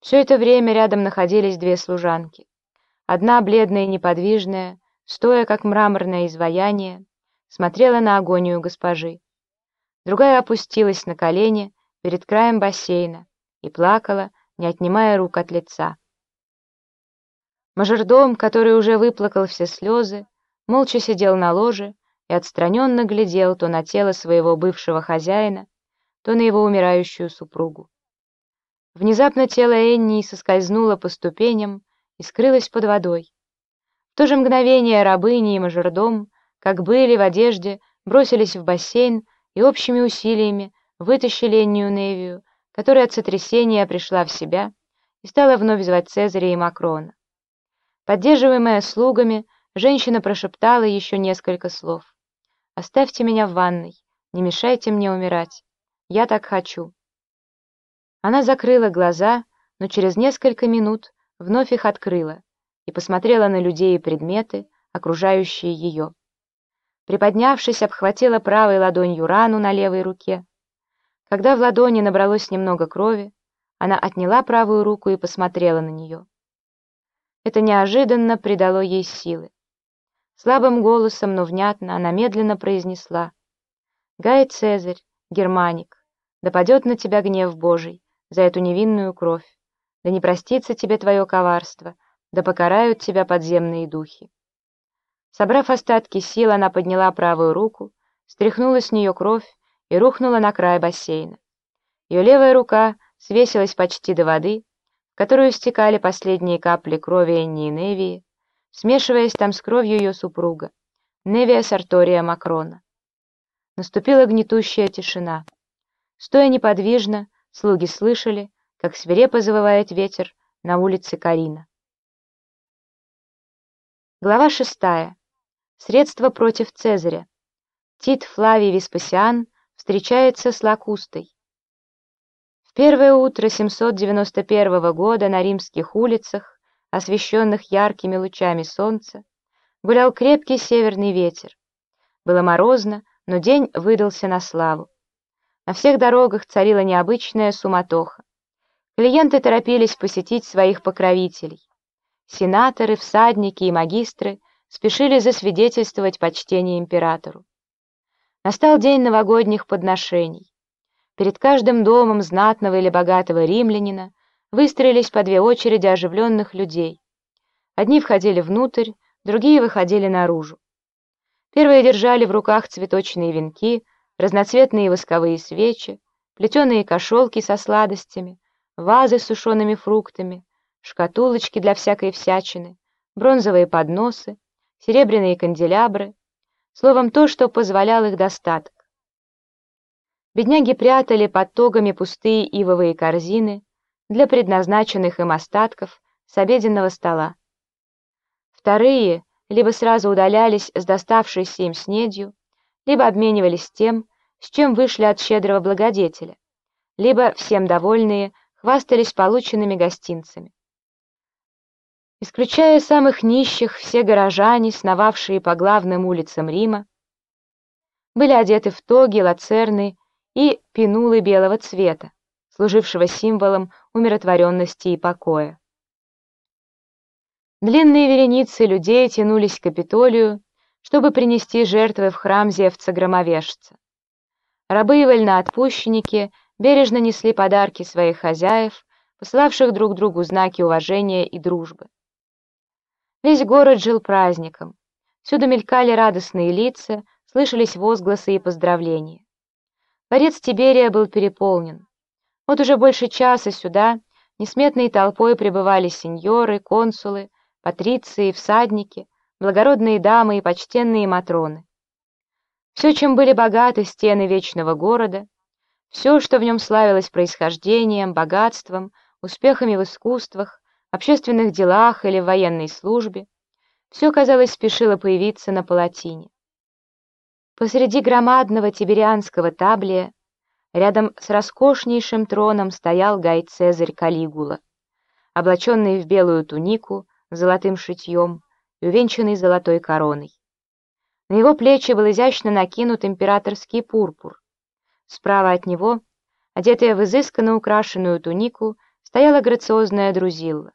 Все это время рядом находились две служанки. Одна, бледная и неподвижная, стоя как мраморное изваяние, смотрела на агонию госпожи. Другая опустилась на колени перед краем бассейна и плакала, не отнимая рук от лица. Мажордом, который уже выплакал все слезы, молча сидел на ложе и отстраненно глядел то на тело своего бывшего хозяина, то на его умирающую супругу. Внезапно тело Энни соскользнуло по ступеням и скрылось под водой. В то же мгновение рабыни и мажордом, как были в одежде, бросились в бассейн и общими усилиями вытащили Эннию Невию, которая от сотрясения пришла в себя и стала вновь звать Цезаря и Макрона. Поддерживаемая слугами, женщина прошептала еще несколько слов. «Оставьте меня в ванной, не мешайте мне умирать. Я так хочу». Она закрыла глаза, но через несколько минут вновь их открыла и посмотрела на людей и предметы, окружающие ее. Приподнявшись, обхватила правой ладонью рану на левой руке. Когда в ладони набралось немного крови, она отняла правую руку и посмотрела на нее. Это неожиданно придало ей силы. Слабым голосом, но внятно, она медленно произнесла. «Гай Цезарь, германик, да падет на тебя гнев Божий, за эту невинную кровь. Да не простится тебе твое коварство, да покарают тебя подземные духи. Собрав остатки сил, она подняла правую руку, стряхнула с нее кровь и рухнула на край бассейна. Ее левая рука свесилась почти до воды, в которую стекали последние капли крови Энни и Невии, смешиваясь там с кровью ее супруга, Невия Сартория Макрона. Наступила гнетущая тишина. Стоя неподвижно, Слуги слышали, как свирепо завывает ветер на улице Карина. Глава шестая. Средства против Цезаря. Тит Флавий Веспасиан встречается с Лакустой. В первое утро 791 года на римских улицах, освещенных яркими лучами солнца, гулял крепкий северный ветер. Было морозно, но день выдался на славу. На всех дорогах царила необычная суматоха. Клиенты торопились посетить своих покровителей. Сенаторы, всадники и магистры спешили засвидетельствовать почтение императору. Настал день новогодних подношений. Перед каждым домом знатного или богатого римлянина выстроились по две очереди оживленных людей. Одни входили внутрь, другие выходили наружу. Первые держали в руках цветочные венки, разноцветные восковые свечи, плетеные кошелки со сладостями, вазы с сушеными фруктами, шкатулочки для всякой всячины, бронзовые подносы, серебряные канделябры, словом, то, что позволял их достаток. Бедняги прятали под тогами пустые ивовые корзины для предназначенных им остатков с обеденного стола. Вторые либо сразу удалялись с доставшейся им снедью, либо обменивались тем, с чем вышли от щедрого благодетеля, либо, всем довольные, хвастались полученными гостинцами. Исключая самых нищих, все горожане, сновавшие по главным улицам Рима, были одеты в тоги, лацерны и пинулы белого цвета, служившего символом умиротворенности и покоя. Длинные вереницы людей тянулись к Капитолию, чтобы принести жертвы в храм Зевца-громовержца. Рабы и вольноотпущенники бережно несли подарки своих хозяев, посылавших друг другу знаки уважения и дружбы. Весь город жил праздником. Всюду мелькали радостные лица, слышались возгласы и поздравления. Дворец Тиберия был переполнен. Вот уже больше часа сюда несметной толпой прибывали сеньоры, консулы, патриции, всадники, благородные дамы и почтенные матроны. Все, чем были богаты стены вечного города, все, что в нем славилось происхождением, богатством, успехами в искусствах, общественных делах или в военной службе, все, казалось, спешило появиться на палатине. Посреди громадного тиберианского таблия, рядом с роскошнейшим троном стоял Гай Цезарь Калигула, облаченный в белую тунику с золотым шитьем и увенчанный золотой короной. На его плечи был изящно накинут императорский пурпур. Справа от него, одетая в изысканно украшенную тунику, стояла грациозная Друзилла.